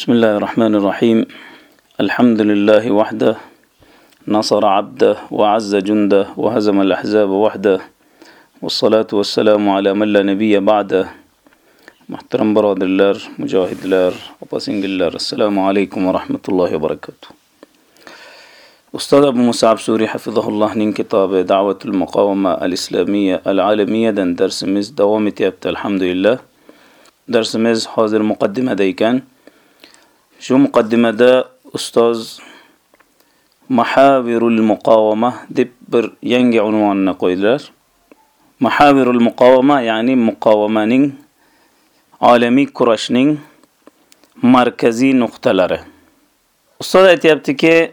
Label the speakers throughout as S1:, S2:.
S1: بسم الله الرحمن الرحيم الحمد لله وحده نصر عبده وعز جنده وهزم الأحزاب وحده والصلاة والسلام على من لا نبي بعده محترم برادرلر mücahidler, apasingiller الله السلام عليكم ورحمة الله وبركاته أستاذ أبو مصعب سوري حفظه الله من كتاب دعوة المقاومة الإسلامية العالمية درس مز دوامتي الحمد لله درس مز حاضر مقدمة ديكان كان shu muqaddimada ustoz Mahavirul muqovama deb bir yangi unvonni qo'ydilar. Mahavirul muqovama ya'ni muqovamaning olamiy kurashning markaziy nuqtalari. Ustoz aytayaptiki,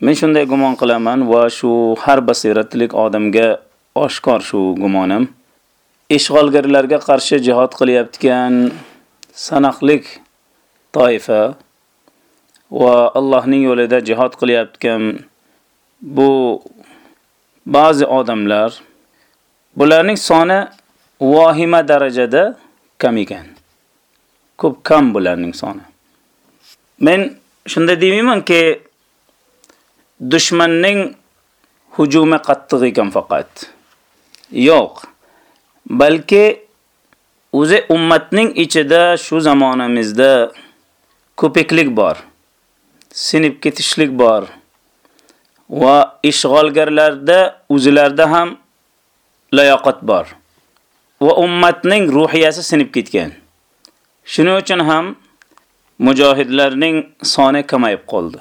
S1: men shunday gumon qilaman va shu har basiratlik odamga oshkor shu gumonim. Ishg'olgarlarga qarshi jihad qilyaptigan sanaqlik toifa va Allohning yo'lida jihad qilyaptigan bu ba'zi odamlar bularning soni vahima darajada kam ekan. Ko'p kam bularning soni. Men shunda deymanki, dushmanning hujumi qattiq ekan faqat. Yo'q. Balki o'zi ummatning ichida shu zamonamizda ko'piklik bor. Sinib ketishlik bor. Va ishg'olgarlarda o'zilarda ham layoqat bor. Va ummatning ruhiyasi sinib ketgan. Shuning uchun ham mujohidlarning soni kamayib qoldi.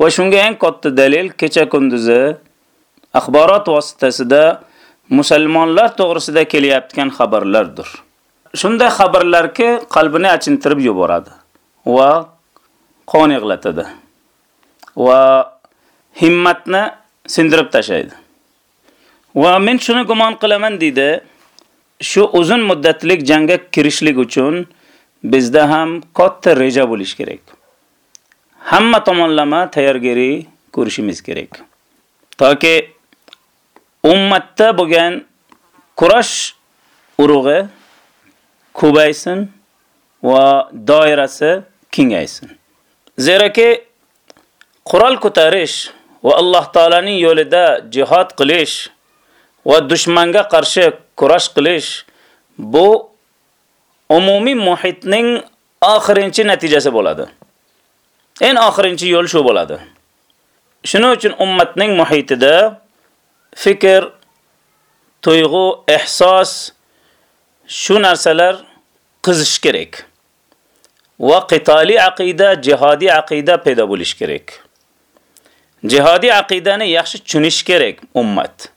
S1: Va shunga eng katta dalil kecha kunduzi axborot vositasida musulmonlar to'g'risida kelyaptigan xabarlardir. Shunday xabarlarki qalbini achintirib yuboradi va qon yig'latadi va himmatni sindirib tashlaydi. Va men shuni gumon qilaman deydi, shu uzun muddatlik jangga kirishlik uchun bizda ham katta reja bo'lish kerak. Hamma tomonlama tayyorgarlik ko'rishimiz kerak. Toki ummatda bo'lgan kurash urug'i ko'paysin va doirasi kengaysin. Zeraki Qural ko'tarish va Alloh taolaning yo'lida jihad qilish va dushmanga qarshi kurash qilish bu umumiy muhitning oxirinchi natijasi bo'ladi. Eng oxirinchi yo'l shu bo'ladi. Shuning uchun ummatning muhitida fikr, tuyg'u, ehsos shu narsalar qizish kerak. Va qitali aqida, jihodiy aqida paydo bo'lish kerak. Jihodiy aqidani yaxshi tushunish kerak ummat.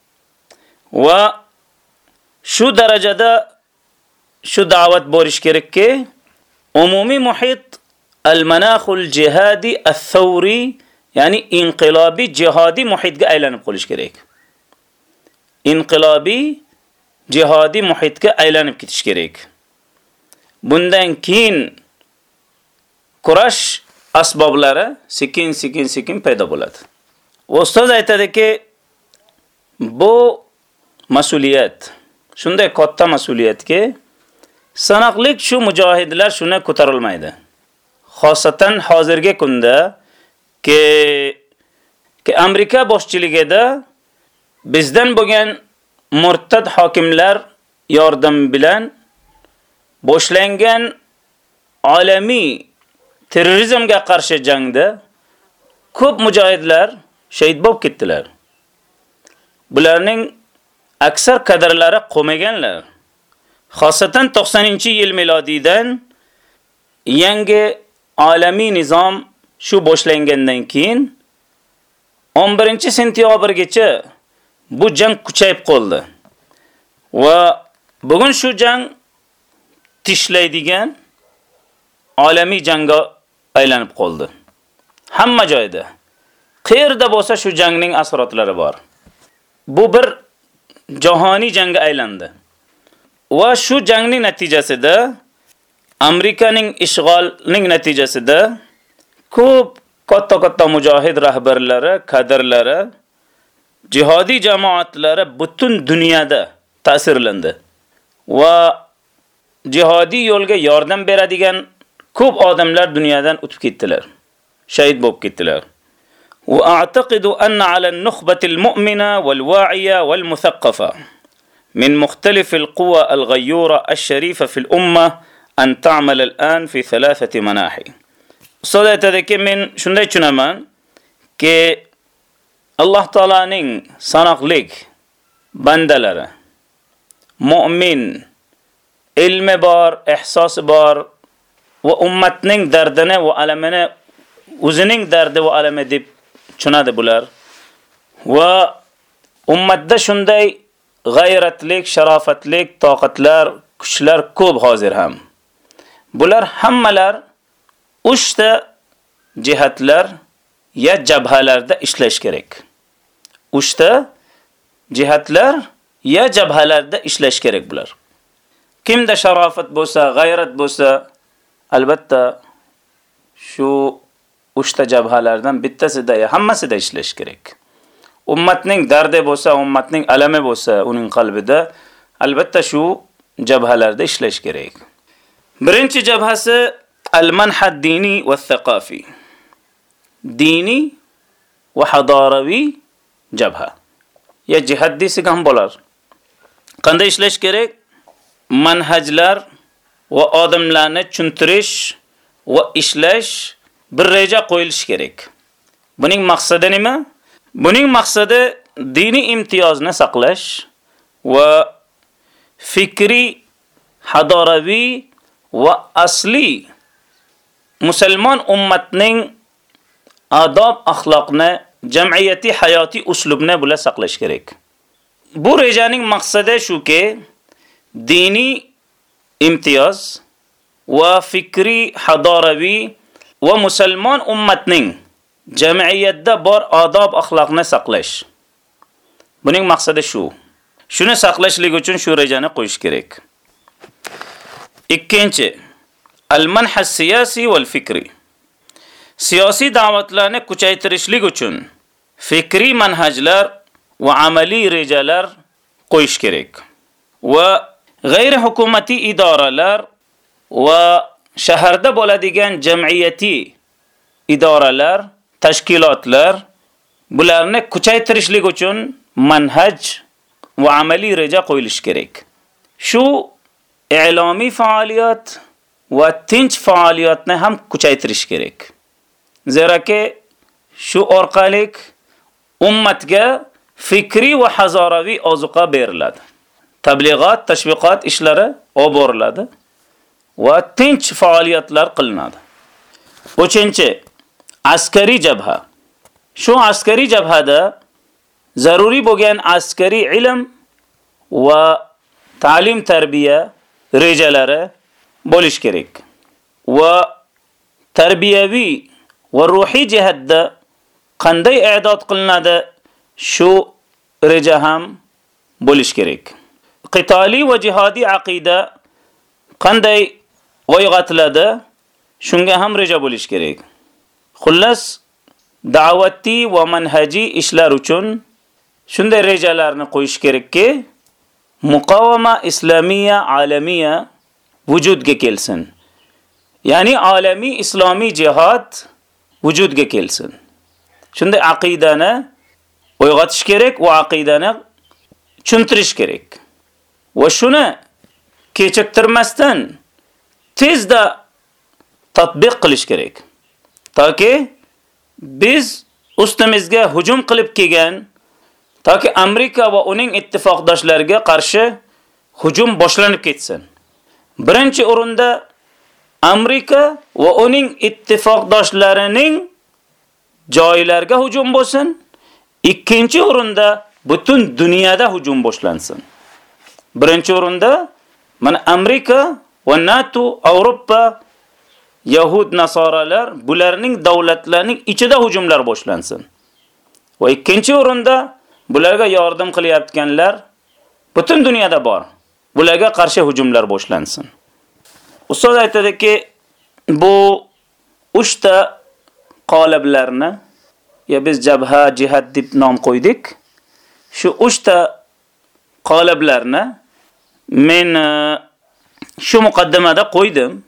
S1: Va shu darajada shu da'vat borish kerakki, umumiy muhit al-manaxul jihadi al-thawri, ya'ni inqilobiy jihodiy muhitga aylanib qolish kerak. Inqilobiy jihodiy muhitga aylanib ketish kerak. Bundan keyin kurash asboblari sekin-sekin sekin paydo bo'ladi. Ustoz aytadiki, bu mas'uliyat shunday katta mas'uliyatki, sanoqlik shu mujohidlar shuni ko'tarilmaydi. Xosatan hozirgi kunda ki ki Amerika boshchiligida bizdan bo'lgan murtad hokimlar yordam bilan boshlangan olamiy terrorizmga qarshi jangda ko'p mujohidlar shahid bo'lib ketdilar. Bularning aksar kadrlari qolmaganlar. Xosatan 90-yil milodiydan yangi olamiy nizom shu boshlangandan keyin 11-sentyabrgacha bu jang kuchayib qoldi. Va bugun shu jang tishlaydigan olamiy jangga aylanib qoldi. Hamma joyda. Qayerda bo'lsa shu jangning asoratlari bor. Bu bir jahoniy jangga aylandi. Va shu jangning natijasida Amerikaning ishg'olining natijasida ko'p katta-katta mujohid rahbarlari, kadrlari, jihodiy jamoatlari butun dunyoda ta'sirlandi. Va jihodiy yo'lga yordam beradigan ko'p odamlar dunyodan o'tib ketdilar. Shahid bo'lib ketdilar. وأعتقد أن على النخبة المؤمنة والواعية والمثقفة من مختلف القوى الغيورة الشريفة في الأمة أن تعمل الآن في ثلاثة مناحي. Ustoz aytadiki, men shunday tushunaman ki Alloh taolaning sanoqlik bandalari mu'min ilmi bor, ihsosi bor va ummatning dardini va alamini o'zining dardi va alami deb tushunadi bular. Va ummatda shunday g'ayratlik, sharofatlik, toqatlar, kuchlar ko'p hozir ham. Bular hammalar uchta jihatlar ya jabhalarda ishlash kerak. Uchta jihatlar ya jabhalarda ishlash kerak bular. Kimda sharofat bo'lsa, g'ayrat bo'lsa, albatta shu uchta jabhalardan bittasida hammasida ishlash kerak. Ummatning dardi bo'lsa, ummatning alami bo'lsa, uning qalbida albatta shu jabhalarda ishlash kerak. Birinchi jabhasi al-manhad dini va thaqafi. Dini va hadoraviy jabha. Ya jihad desiga ham bo'lar. Qanday ishlash kerak? Manhajlar va odamlarni tushuntirish va ishlash bir reja qo'yilishi kerak. Buning maqsadi nima? Buning maqsadi diniy imtiyozni saqlash va fikri hadoraviy va asli musulmon ummatning adob axloqni jamiyati hayotiy uslubni bilan saqlash kerak. Bu rejaning maqsadi shuki, diniy imtiyoz va fikri hadoraviy va musulmon ummatning jamiyatda bor odob axloqni saqlash. Buning maqsadi shu. Shuni saqlashlik uchun shu rejani qo'yish kerak. Ikkinchi, al-manhaj siyosiy va fikri. Siyosiy da'vatlarni kuchaytirishlik uchun fikriy manhajlar va amaliy rejalar qo'yish kerak. Va g'ayri hukumatiy idoralar va shaharda bo'ladigan jamiyatiy idoralar, tashkilotlar bularni kuchaytirishlik uchun manhaj va amaliy reja qo'yilishi kerak. Shu e'lomiy faoliyat va tinch faoliyatni ham kuchaytirish kerak. Zeraki shu orqali ummatga fikriy va hazoraviy ozuqa beriladi. Tablig'at, tashviqot ishlari olib boriladi va tinch faoliyatlar qilinadi. Uchinchi, askariy jabha. Shu askariy jabhada zaruriy bo'lgan askariy ilm va ta'lim tarbiya rejalari bo'lish kerak. Va tarbiyaviy va ruhiy jihatda qanday i'dod qilinadi shu reja ham bo'lish kerak. Qitali va jihodiy aqida qanday o'yg'atiladi shunga ham reja bo'lish kerak. Xullas da'vati va manhajiy ishlar uchun shunday rejalarni qo'yish kerakki, muqovama islomiya alamiya vujudga kelsin. Ya'ni olamiy islomiy jihad vujudga kelsin. Shunday aqidani uyg'otish kerak va aqidani tushuntirish kerak. Va shuni kechiktirmasdan tezda tatbiq qilish kerak. Toki biz ustimizga hujum qilib kelgan toki Amerika va uning ittifoqdoshlariga qarshi hujum boshlanib ketsin. Birinchi o'rinda Amerika va uning ittifoqdoshlarining joylarga hujum bo'lsin. Ikkinchi o'rinda butun dunyoda hujum boshlansin. Birinchi o'rinda mana Amerika va NATO, Yevropa, Yahud nasoralar bularning davlatlarining ichida hujumlar boshlansin. Va ikkinchi o'rinda bularga yordam qilyaptiganlar butun dunyoda bor. Bularga qarshi hujumlar boshlansin. Ustoz aytadiki, bu 3 ta qoliblarni ya biz jabha jihat deb nom qo'ydik. Shu 3 ta qoliblarni men e, shu muqaddimada qo'ydim.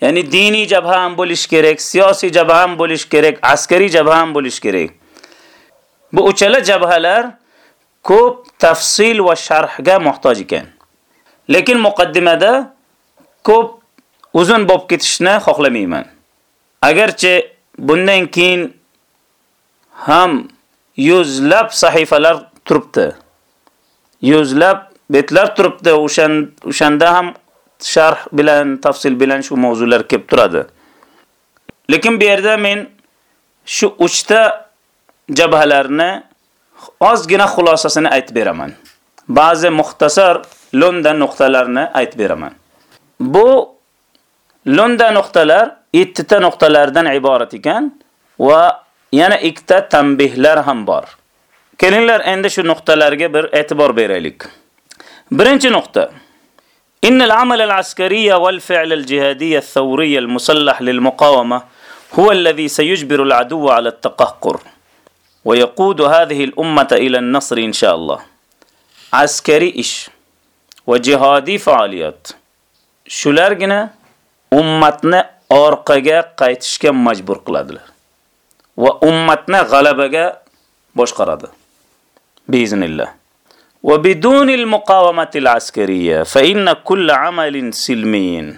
S1: Ya'ni diniy jabha ham bo'lish kerak, siyosiy jabha ham bo'lish kerak, askariy jabha ham bo'lish kerak. Bu uchala jabhalar ko'p tafsil va sharhga muhtoj ekan. Lekin muqaddimada ko'p uzun bo'lib ketishni xohlamayman. Agarchi bundan keyin ham yuzlab sahifalar turibdi. Yuzlab betlar turibdi, o'shanda ham sharh bilan, tafsil bilan shu mavzular kelib turadi. Lekin bu yerda men shu 3 ta jabhalarni ozgina xulosasini aytib beraman. Ba'zi muxtasar Londa nuqtalarni aytib beraman. Bu Londa nuqtalar 7 ta nuqtalardan iborat ekan va yana ikkita tanbihlar ham bor. Kelinglar endi shu nuqtalarga bir e'tibor beraylik. Birinchi nuqta. إن العمل العسكري والفعل الجهادي الثوري المسلح للمقاومة هو الذي سيجبر العدو على التقهقر. ويقود هذه الأمة إلى النصر إن شاء الله. عسكري إش وجهادي فعاليات. shulargina ummatni orqaga qaytishga majbur qiladilar va ummatni g'alabaga boshqaradi biiznillah وبدون المقاومة العسكرية فإن كل عمل سلمي.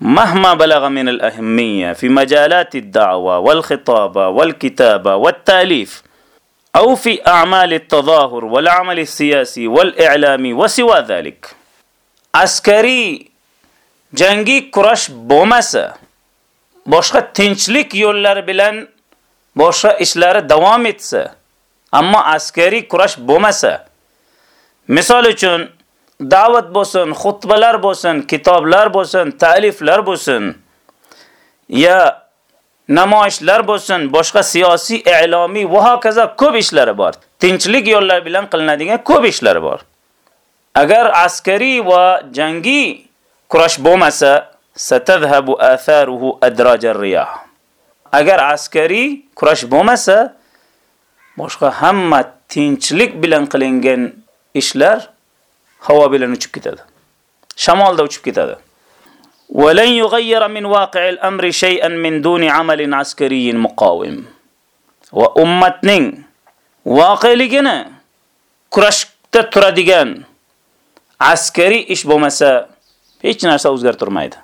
S1: مهما بلغ من الأهمية في مجالات الدعوة والخطابة والكتابة والتأليف أو في أعمال التظاهر والعمل السياسي والإعلامي وسوى ذلك. عسكري جنگي كرش بومسا boshqa tinchlik yo'llari bilan boshqa davom etsa ammo askariy kurash bo'lmasa Misol uchun da'vat bo'lsin, xutbalar bo'lsin, kitoblar bo'lsin, ta'liflar bo'lsin, ya namoyishlar bo'lsin, boshqa siyosiy, i'lomiy va hokazo ko'p ishlari bor. Tinchlik yo'llari bilan qilinadigan ko'p ishlari bor. Agar askariy va jangi kurash bo'lmasa, satadhabu atharuhu adrajar riyah. Agar askariy kurash bo'lmasa, boshqa hamma tinchlik bilan qilingan ishlar havo bilan uchib ketadi. Shamolda uchib ketadi. ولن يغير من واقع الأمر شيئا من دون عمل عسكري مقاوم وأمتning voqeligini kurashda turadigan askariy ish bo'lmasa hech narsa o'zgartirmaydi.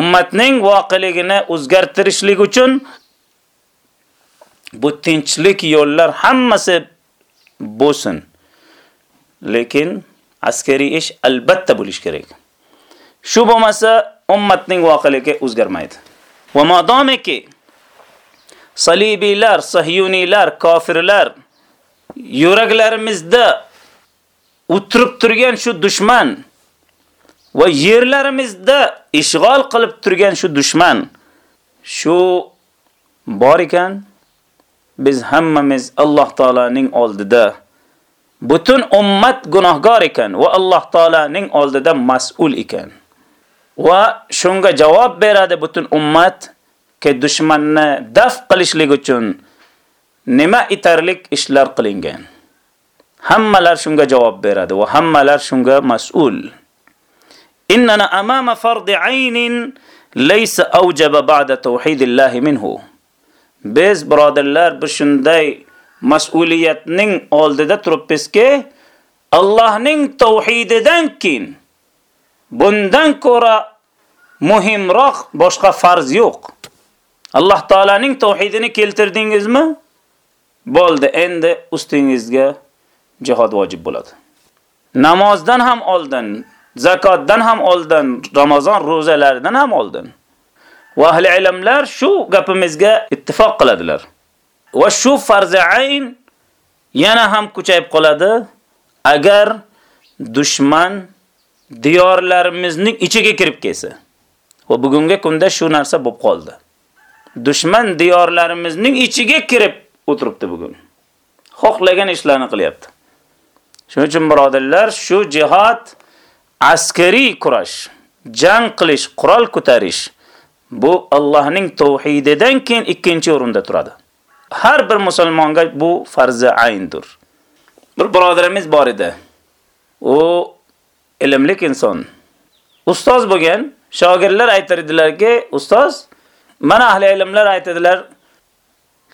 S1: Ummatning voqeligini o'zgartirishlik uchun bu tinchlik yo'llar hammasi bo'lsin. Lekin askariy ish albatta bo'lish kerak. Shu bo'lmasa ummatning voqeligi o'zgarmaydi. Va modomiki salibiylar, sahyuniylar, kofirlar yuraklarimizda o'tirib turgan shu dushman va yerlarimizda ishg'ol qilib turgan shu dushman shu bor ekan biz hammamiz Alloh taolaning oldida butun ummat gunohkor ekan va Alloh taolaning oldida mas'ul ekan. Va shunga javob beradi butun ummat ke dushmanni daf qilishlik uchun nima itarlik ishlar qilingan. Hammalar shunga javob beradi va hammalar shunga mas'ul. Innana amama fardi aynin laysa awjaba ba'da tawhidillahi minhu. Biz birodarlar bu shunday mas'uliyatning oldida turibmizki, Allohning tauhididan keyin bundan ko'ra muhimroq boshqa farz yo'q. Alloh taolaning tauhidini keltirdingizmi? Bo'ldi, endi ustingizga jihad vojib bo'ladi. Namozdan ham oldin, zakotdan ham oldin, Ramazon ro'zalaridan ham oldin. Va ahli ilmlar shu gapimizga ittifoq qiladilar. Va shu farzi ayn yana ham kuchayib qoladi agar dushman diyorlarimizning ichiga kirib kelsa. Va bugungi kunda shu narsa bo'lib qoldi. Dushman diyorlarimizning ichiga kirib o'tiribdi bugun. Xohlagan ishlarni qilyapti. Shuning uchun birodarlar, shu jihad askariy kurash, jang qilish, qurol ko'tarish bu Allohning tauhididan keyin ikkinchi o'rinda turadi. Har bir musulmonga bu farzi ayndir. Bir birodarimiz bor edi. U ilmli inson. Ustoz bo'lgan, shogirdlar aytardilarki, ustoz, mana ahli ilmlar aytadilar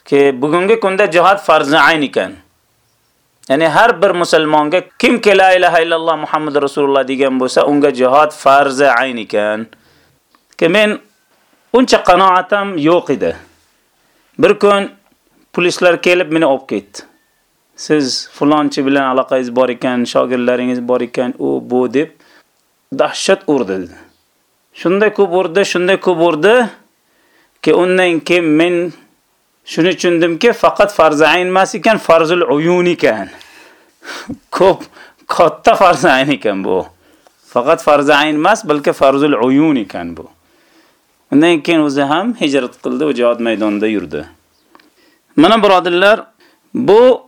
S1: ki bugungi kunda jihad farzi ayn ekan. Ya'ni har bir musulmonga kimki la ilaha illalloh Muhammad rasululloh degan bo'lsa, unga jihad farzi ayn ekan. Ki men uncha qanoatim yo'q edi. Bir kun polislar kelib meni olib ketdi. Siz fulonchi bilan aloqangiz bor ekan, shogirdlaringiz bor ekan, u bu deb dahshat urdi. Shunday ko'p urdi, shunday ko'p urdi ki undan keyin men shuni tushundimki, faqat farzayn emas ekan, farzul uyun ekan. ko'p katta farzayn ekan bu. Faqat farzayn emas, balki farzul uyun ekan bu. Undan keyin o'zi ham hijrat qildi va jihad maydonida yurdi. Mana birodirlar, bu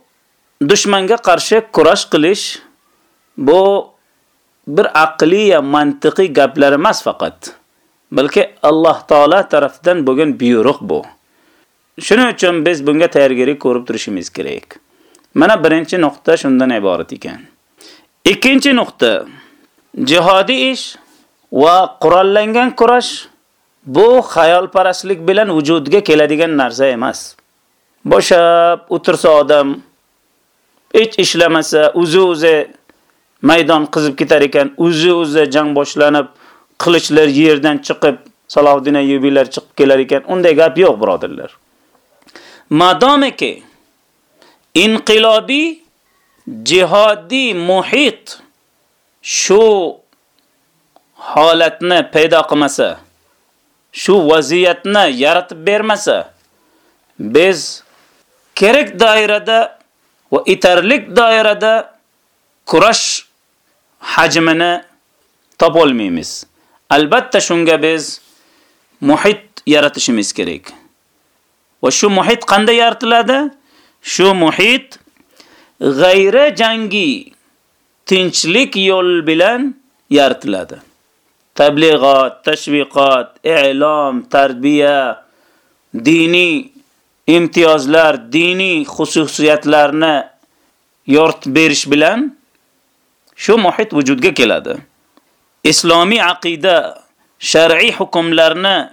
S1: dushmanga qarshi kurash qilish bu bir aqliy va mantiqiy gaplar emas faqat, balki Alloh taolo tomonidan bo'lgan buyruq bu. Shuning uchun biz bunga tayyorgarlik ko'rib turishimiz kerak. Mana birinchi nuqta shundan iborat ekan. Ikkinchi nuqta jihodiy ish va qurollangan kurash bu xayolparastlik bilan vujudga keladigan narsa emas. Boshab o'tirsa odam hech ishlamasa, o'zi-o'zi maydon qizib ketar ekan, o'zi-o'zi jang boshlanib, qilichlar yerdan chiqib, Salohiddin Ayyubiylar chiqib kelar ekan, unday gap yo'q, birodarlar. Madomiki inqilobiy jihodiy muhit shu holatni paydo qilmasa, shu vaziyatni yaratib bermasa, biz kerak doirada va itarlik doirada kurash hajmini topolmaymiz. Albatta shunga biz muhit yaratishimiz kerak. Va shu muhit qanday yaratiladi? Shu muhit g'ayri jangi tinchlik yo'l bilan yaratiladi. Tabliğat, tashviqat, i'lom, tarbiya, diniy imtiyozlar, diniy xususiyatlarni yoritib berish bilan shu muhit vujudga keladi. Islomiy aqida, shar'iy hukmlarni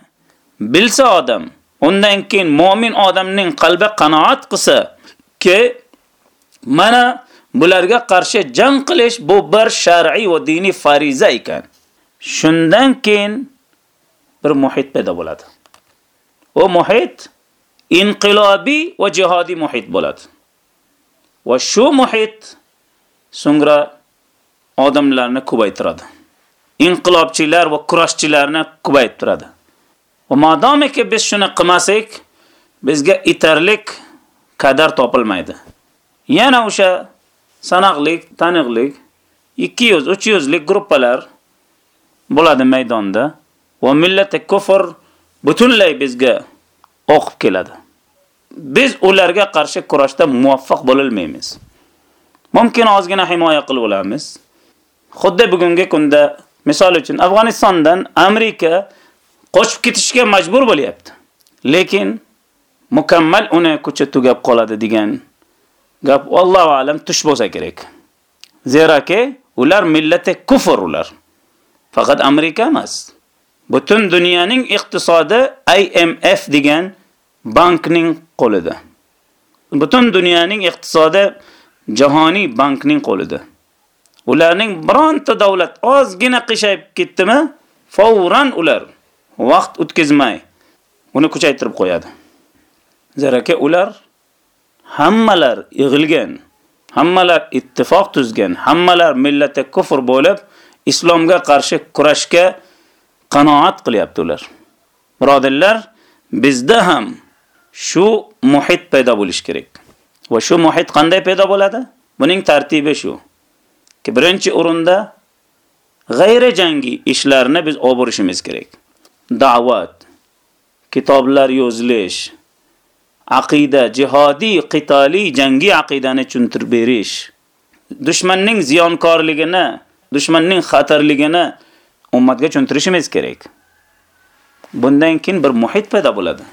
S1: bilsa odam, undan keyin mu'min odamning qalbi qanoat qilsa, ki mana bularga qarshi jang qilish bu bir shar'iy va diniy fariza ekan. Shundan keyin bir muhit paydo bo'ladi. O muhit inqilobiy va jihodiy muhit bo'ladi. Va shu muhit so'ngra odamlarni ko'paytiradi. Inqilobchilar va kurashchilarni ko'paytiradi. Va madomiki biz shuni qilmasak, bizga itarlik qadar topilmaydi. Yana o'sha sanoqlik, taniqlik 200, 300 lik gruppalar bo'ladi maydonda va millati kufr butunlay bizga o'qib keladi. Biz ularga qarshi kurashda muvaffaq bo'lolmaymiz. Mumkin ozgina himoya qilib olamiz. Xuddi bugungi kunda misol uchun Afg'onistondan Amerika qochib ketishga majbur bo'lyapti. Lekin mukammal uni kuchi tugab qoladi degan gap Alloh alam tush bo'lsa kerak. Zeraki ular millati kufr ular. Faqat Amerika emas. Butun dunyoning iqtisodi IMF degan bankning qo'lida. Butun dunyoning iqtisodi jahoniy bankning qo'lida. Ularning bironta davlat ozgina qishayib ketdimi, fawran ular vaqt o'tkazmay uni kuchaytirib qo'yadi. Zaraka ular hammalar yig'ilgan, hammalar ittifoq tuzgan, hammalar millati kufr bo'lib, islomga qarshi kurashga qanoat qilyapti ular. Birodirlar, bizda ham shu muhit paydo bo'lish kerak. Va shu muhit qanday paydo bo'ladi? Buning tartibi shu. Ki birinchi o'rinda g'ayri jangi ishlarni biz olib borishimiz kerak. Da'vat, kitoblar yozilish, aqida, jihodiy, qitali, jangi aqidani tushuntirib berish, dushmanning ziyonkorligini, dushmanning xatarligini ummatga tushuntirishimiz kerak. Bundan keyin bir muhit paydo bo'ladi.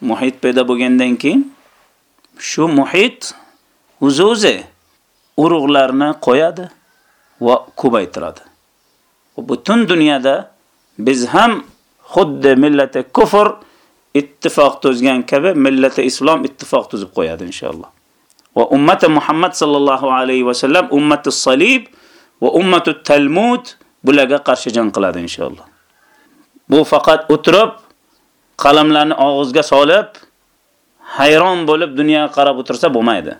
S1: Muhit paydo bo'lgandan keyin shu muhit o'zi-o'zi urug'larni qo'yadi va ko'paytiradi. Butun dunyoda biz ham xuddi millati kufr ittifoq tuzgan kabi millati islom ittifoq tuzib qo'yadi inshaalloh. Va ummati Muhammad sallallohu alayhi va sallam ummati salib va ummatu talmud bularga qarshi jang qiladi inshaalloh. Bu faqat o'tirib qalamlarni og'izga solib hayron bo'lib dunyoga qarab o'tirsa bo'lmaydi.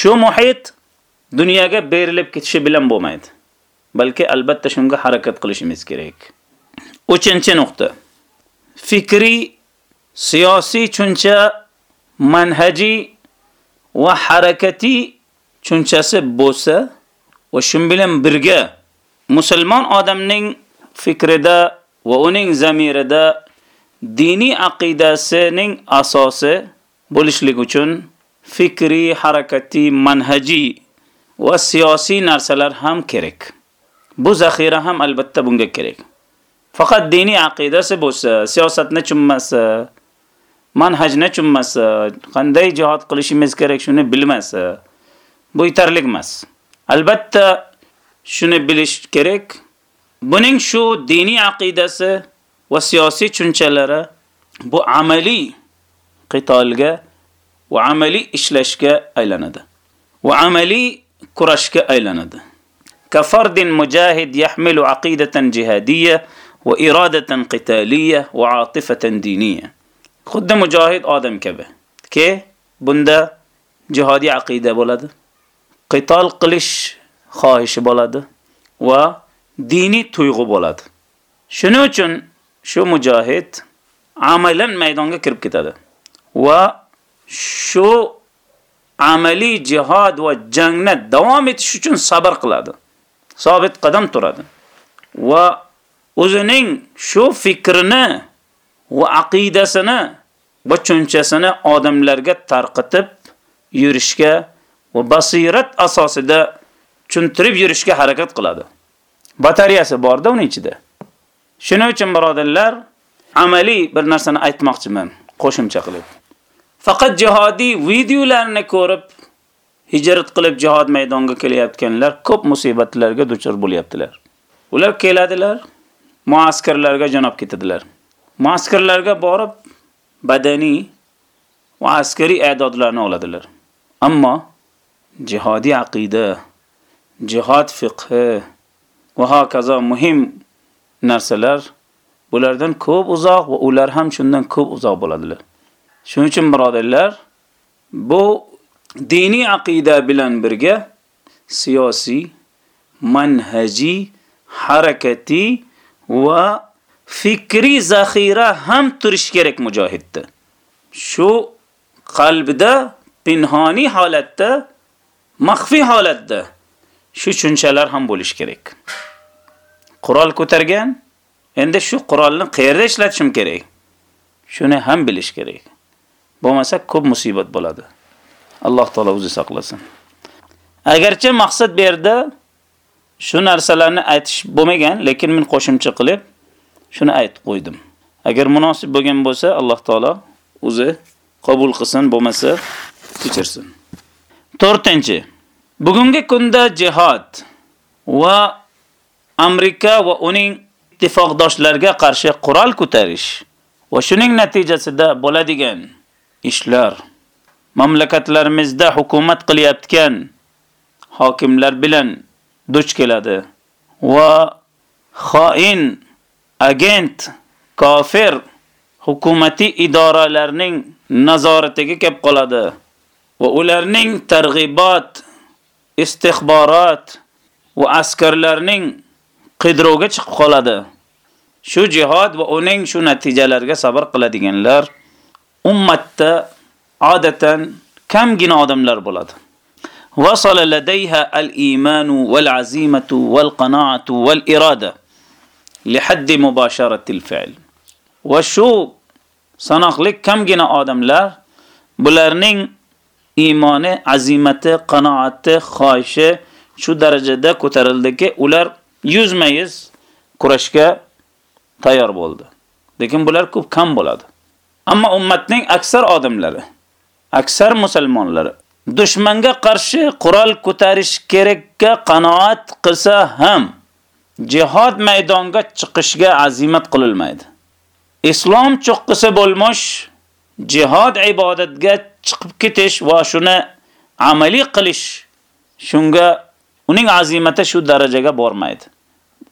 S1: Shu muhit dunyoga berilib ketishi bilan bo'lmaydi. Balki albatta shunga harakat qilishimiz kerak. 3-nuqta. Fikri, siyosiy tushuncha, manhaji va harakati tushunchasi bo'lsa va shun bilan birga musulmon odamning fikrida va uning zamirida diniy aqidasining asosi bo'lishlik uchun fikri, harakati, manhaji va siyosiy narsalar ham kerak. Bu zaxira ham albatta bunga kerak. Faqat diniy aqidasi bo'lsa, siyosatni tushunmasa, manhajni tushunmasa, qanday jihad qilishimiz kerak shuni bilmasa, bu yetarli emas. Albatta shuni bilish kerak. Buning shu diniy aqidasi va siyosiy tushunchalari bu amaliy qitolga va amaliy ishlashga aylanadi. Va amaliy kurashga aylanadi. كفرد مجاهد يحمل عقيدة جهادية وإرادة قتالية وعاطفة دينية خود مجاهد آدم كبه كي بنده جهادي عقيدة بولد قتال قلش خواهش بولد و ديني تويغو بولد شنو چون shu mujohid amalan maydonga kirib ketadi va shu amaliy jihad va jangni davom etish uchun sabr qiladi. Sobit qadam turadi va o'zining shu fikrini va aqidasini va tushunchasini odamlarga tarqitib yurishga va basirat asosida tushuntirib yurishga harakat qiladi. Batareyasi borda uning ichida. Shuning uchun birodarlar, amaliy bir narsani aytmoqchiman, qo'shimcha qilib. Faqat jihodiy videolarni ko'rib hijrat qilib jihad maydoniga kelayotganlar ko'p musibatlarga duchor bo'lyaptilar. Ular keladilar, muaskarlarga jo'nab ketadilar. Muaskarlarga borib badaniy va askariy e'dodlarni oladilar. Ammo jihodiy aqida, jihad fiqhi va hokazo muhim narsalar bulardan ko'p uzoq va ular ham shundan ko'p uzoq bo'ladilar. Shuning uchun birodarlar, bu diniy aqida bilan birga siyosiy, manhajiy, harakati va fikriy zaxira ham turish kerak mujohidda. Shu qalbida pinhoniy holatda, maxfiy holatda shu tushunchalar ham bo'lish kerak. Qurol ko'targan, endi shu qurolni qayerda ishlatishim kerak? Shuni ham bilish kerak. Bo'lmasa ko'p musibat bo'ladi. Alloh taolo o'zi saqlasin. Agarcha maqsad bu yerda shu narsalarni aytish bo'lmagan, lekin men qo'shimcha qilib shuni aytib qo'ydim. Agar munosib bo'lgan bo'lsa, Alloh taolo o'zi qabul qilsin, bo'lmasa kechirsin. 4. Bugungi kunda jihad va Amerika va uning ittifoqdoshlarga qarshi qurol ko'tarish va shuning natijasida bo'ladigan ishlar. Mamlakatlarimizda hukumat qilyotgan hokimlar bilan duch keladi va xoin, agent, kofir hukumatiy idoralarning nazoratiga kelib qoladi va ularning targ'ibot, istixborot va askarlarning qidiruvga chiqib qoladi. Shu jihad va uning shu natijalarga sabr qiladiganlar ummatda odatan kamgina odamlar bo'ladi. وصل لديها الإيمان والعزيمة والقناعة والإرادة لحد مباشرة الفعل وشو sanoqlik kamgina odamlar bularning iymoni, azimati, qanoati, xohishi shu darajada ko'tarildiki, ular yuzmayiz kurashga tayyor bo'ldi. Lekin bular ko'p kam bo'ladi. Ammo ummatning aksar odamlari, aksar musulmonlari dushmanga qarshi qurol ko'tarish kerakka qanoat qilsa ham jihod maydoniga chiqishga azimat qilinmaydi. Islom cho'qqisi bo'lmoq jihod ibodatga chiqib ketish va shuni amaliy qilish shunga uning azimati shu darajaga bormaydi.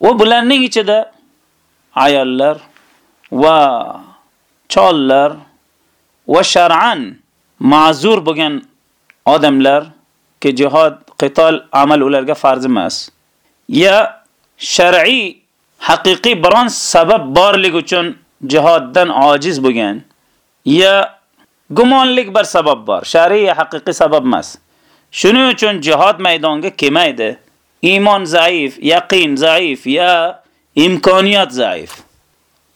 S1: Va bularning ichida ayollar va chollar va shar'an ma'zur bo'lgan odamlar ki jihad, qital amal ularga farz emas. Ya shar'iy haqiqiy biron sabab borligi uchun jihoddan ojiz bo'lgan ya gumonlik bir sabab bor, shar'iy haqiqiy sabab emas. Shuning uchun jihad maydoniga kelmaydi. Iymon zaif, yaqin zaif ya imkoniyat zaif.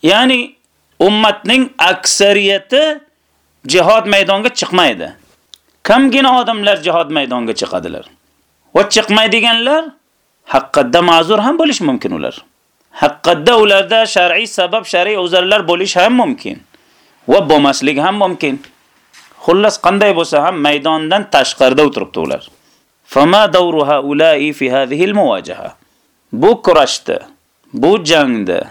S1: Ya'ni ummatning aksariyati jihod maydoniga chiqmaydi. Kamgina odamlar jihod maydoniga chiqadilar. Va chiqmaydiganlar haqqatda ma'zur ham bo'lish mumkin ular. Haqqatda ularda shar'iy sabab, shar'iy uzrlar bo'lish ham mumkin. Va bo'lmasligi ham mumkin. Xullas qanday bo'lsa ham maydondan tashqarida o'tiribdi ular. Fama dawru haula'i fi hadhihi al-muwajaha. Bu kurashda, bu jangda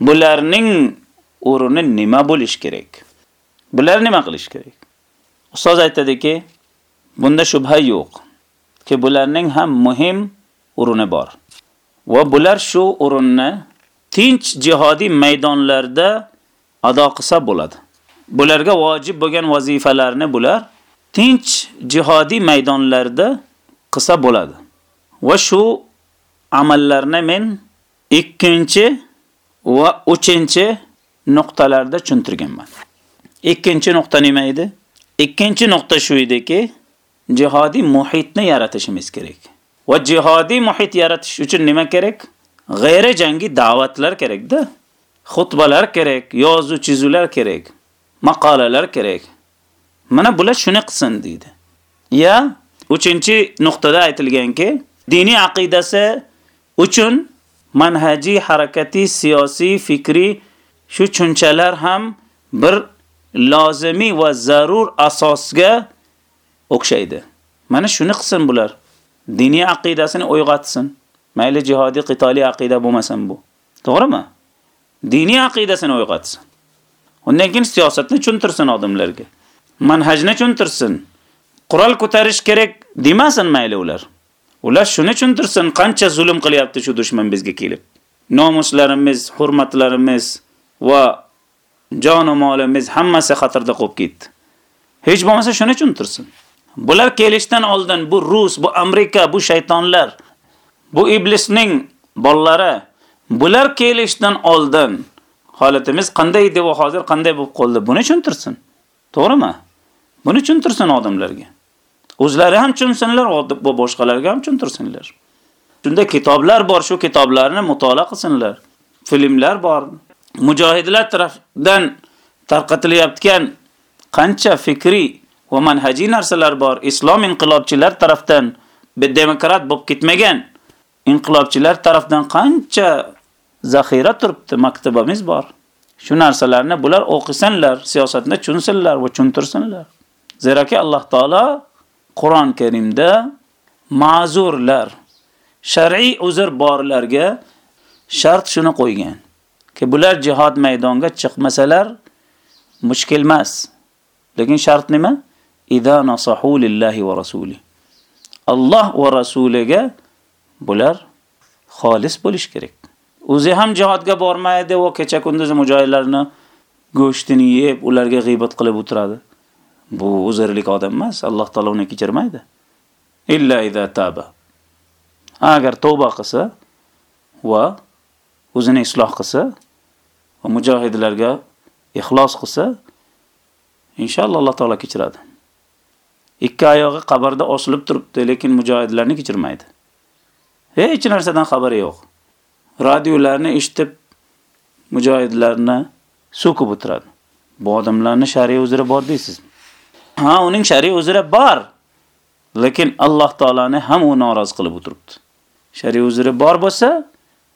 S1: bularning o'rni nima bo'lish kerak? Bular nima qilish kerak? Ustoz aytadiki, bunda shubha yo'q. Ki bularning ham muhim o'rni bor. Va bular shu o'rinni tinch jihodiy maydonlarda ado qilsa bo'ladi. Bularga vojib bo'lgan vazifalarni bular tinch jihodiy maydonlarda qilsa bo'ladi. Va shu amallarni men ikkinchi va uchinchi nuqtalarda tushuntirganman. Ikkinchi nuqta nima edi? Ikkinchi nuqta shu ediki, jihodiy muhitni yaratishimiz kerak. Va jihodiy muhit yaratish uchun nima kerak? G'ayri jangi da'vatlar kerak-da. Xutbalar kerak, yozuv chizuvlar kerak, maqolalar kerak. Mana bular shuni qilsin deydi. Ya, uchinchi nuqtada aytilganki, diniy aqidasi uchun manhajiy, harakatiy, siyosiy, fikriy shu tushunchalar ham bir lozimiy va zarur asosga o'xshaydi. Mana shuni qilsin bular. Diniy aqidasini uyg'otsin. Mayli jihodiy qitoliy aqida bo'lmasin bu. To'g'rimi? Diniy aqidasini uyg'otsin. Undan keyin siyosatni tushuntirsin odamlarga. Manhajni tushuntirsin. Qurol ko'tarish kerak demasin mayli ular. Ular shuni tushuntirsin, qancha zulm qilyapti shu dushman bizga kelib. Nomuslarimiz, hurmatlarimiz va jon molimiz hammasi xatarda qolib ketdi. Hech bo'lmasa shuni tushuntirsin. Bular kelishdan oldin bu Rus, bu Amerika, bu shaytonlar, bu iblisning bolalari bular kelishdan oldin holatimiz qanday edi va hozir qanday bo'lib qoldi, buni tushuntirsin. To'g'rimi? Buni tushuntirsin odamlarga. O'zlari ham tushunsinlar, va boshqalarga ham tushuntirsinlar. Shunda kitoblar bor, shu kitoblarni mutolaa qilsinlar. Filmlar bor, mujohidlar tarafidan tarqatilayotgan qancha fikriy va manhajiy narsalar bor. Islom inqilobchilar tarafdan demokrat bo'lib ketmagan inqilobchilar tarafdan qancha zaxira turibdi, maktabamiz bor. Shu narsalarni bular o'qisanlar, siyosatni tushunsinlar va tushuntirsinlar. Zeraki Alloh taolo Qur'on Karimda ma'zurlar, shar'iy uzr borlarga shart shuni qo'ygan. ki bular jihad maydoniga chiqmasalar mushkil emas. Lekin shart nima? Idza nasahu lillahi va rasuli. Alloh va rasuliga bular xolis bo'lish kerak. O'zi ham jihodga bormaydi va kecha kunduz mujohidlarni go'shtini yeb, ularga g'ibat qilib o'tiradi. Bu uzrlik odam emas, Alloh taolo uni kechirmaydi. Illa iza taba. Agar tavba qilsa va o'zini isloh qilsa, va mujohidlarga ixlos qilsa, inshaalloh Alloh taolo kechiradi. Ikki oyog'i qabrda osilib turibdi, lekin mujohidlarni kechirmaydi. Hech narsadan xabari yo'q. Radiolarni eshitib mujohidlarni so'kib o'tiradi. Bu odamlarning shariy uzri bor deysiz. Ha, uning shariy uzri bor. Lekin Alloh taolani ham u norozi qilib o'tiribdi. Shariy uzri bor bo'lsa,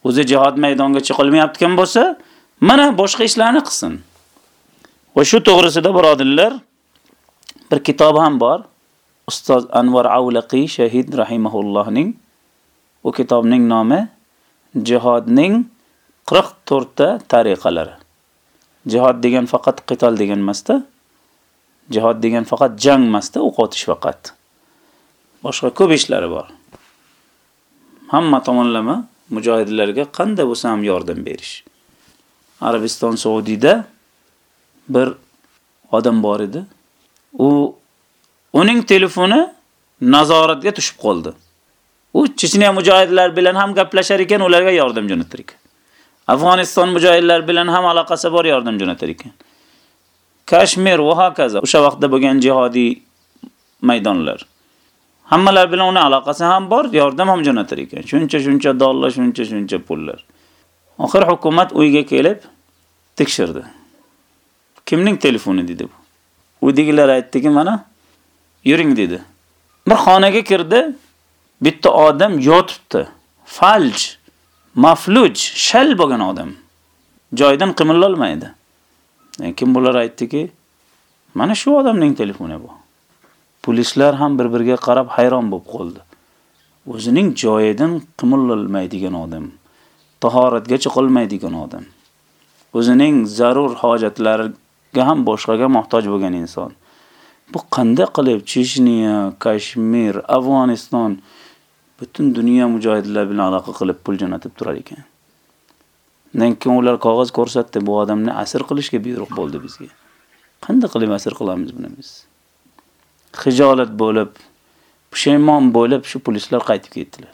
S1: o'zi jihad maydoniga chiqolmayotgan bo'lsa, mana boshqa ishlarni qilsin. Va shu to'g'risida birodirlar bir kitob ham bor. Ustoz Anvar avlaqiy shahid rahimahullohning u kitobning nomi jihodning 44 ta tariqalari. Jihod degan faqat qital degan emasda. Jihod degan faqat jang emasda, o'q otish faqat. Boshqa ko'p ishlari bor. Hamma tomonlama mujohidlarga qanday bo'lsa ham yordam berish. Arabiston Saudiyda bir odam bor edi. U uning telefoni nazoratga tushib qoldi. U Checheniya mujohidlar bilan ham gaplashar ekan, ularga yordam jo'natar ekan. Afg'oniston mujohidlar bilan ham aloqasi bor, yordam jo'natar ekan. Kashmir va hokazo. O'sha vaqtda bo'lgan jihodiy maydonlar. Hammalar bilan uni aloqasi ham bor, yordam ham jo'natar ekan. Shuncha-shuncha dollar, shuncha-shuncha pullar. Oxir hukumat uyga kelib tekshirdi. Kimning telefoni dedi bu? Uydagilar aytdiki, mana yuring dedi. Bir xonaga kirdi, bitta odam yotibdi. Falj, mafluj, shal bo'lgan odam. Joydan qimillolmaydi. Lekin bular aytdiki, mana shu odamning telefoni bu. Polislar ham bir-biriga qarab hayron bo'lib qoldi. O'zining joyidan qimillolmaydigan odam, tahoratgacha chiqolmaydigan odam. O'zining zarur hojatlariga ham boshqaga muhtoj bo'lgan inson. Bu qanday qilib Chechniya, Kashmir, Afg'oniston butun dunyo mujohidlar bilan aloqa qilib pul jo'natib turar ekan. Lekin ular qog'oz ko'rsatdi, bu odamni asir qilishga buyruq bo'ldi bizga. Qanday qilib asir qilamiz buni biz? Xijolat bo'lib, pushaymon bo'lib shu polislar qaytib ketdilar.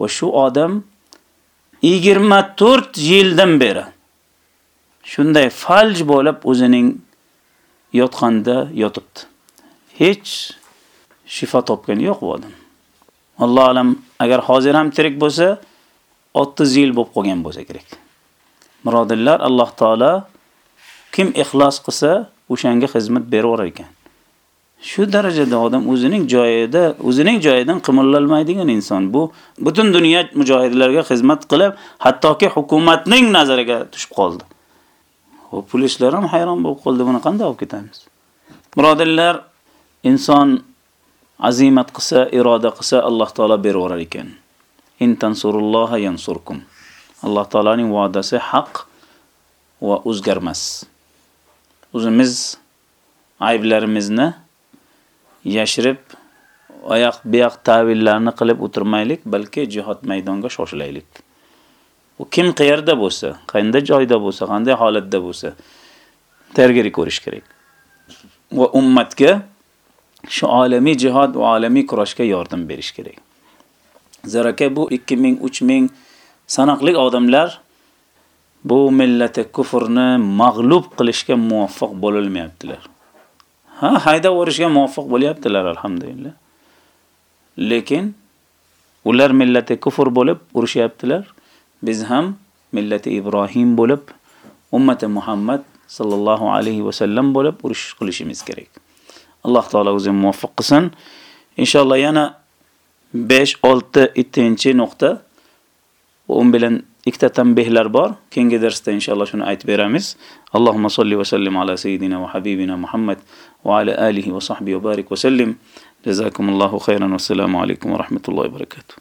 S1: Va shu odam 24 yildan beri shunday falj bo'lib o'zining yotqanda yotibdi. Hech shifo topgani yo'q bu odam. Alloh alam agar hozir ham tirik bo'lsa 30 yil bo'lib qolgan bo'lsa kerak. Murodillar Alloh taolo kim ixlos qilsa, o'shanga xizmat beraverar ekan. Shu darajada odam o'zining joyida, o'zining joyidan qimillalmaydigan inson. Bu butun dunyo mujohidlarga xizmat qilib, hattoki hukumatning nazariga tushib qoldi. Xo'p, polislar ham hayron bo'lib qoldi, buni qanday olib ketamiz? Murodillar inson azimat qilsa, iroda qilsa, Alloh taolo beraverar ekan. In tansurulloha yansurkum. Alloh taolaning va'dasi haq va o'zgarmas. O'zimiz ayblarimizni yashirib, oyoq buyoq tavillarni qilib o'tirmaylik, balki jihad maydonga shoshilaylik. U kim qayerda bo'lsa, qanday joyda bo'lsa, qanday holatda bo'lsa, tayyorgari ko'rish kerak. Va ummatga shu olamiy jihad va olamiy kurashga yordam berish kerak. Zaraka bu 2000, 3000 sanoqli odamlar bu millati kufrni mag'lub qilishga muvaffaq bo'lolmayaptilar. Ha, haydab o'rishga muvaffaq bo'lyaptilar alhamdulillah. Lekin ular millati kufr bo'lib urushyaptilar. Biz ham millati Ibrohim bo'lib, ummati Muhammad sallallohu alayhi va sallam bo'lib urush qilishimiz kerak. Alloh taolo o'zi muvaffaq qilsin. Inshaalloh yana 5 6 7-nuqta وأم بلن اكتتم به لربار كين درست إن شاء الله شنو آيت بيرامز اللهم صل وسلم على سيدنا وحبيبنا محمد وعلى آله وصحبه وبارك وسلم. جزاكم الله خيرا والسلام عليكم ورحمة الله وبركاته.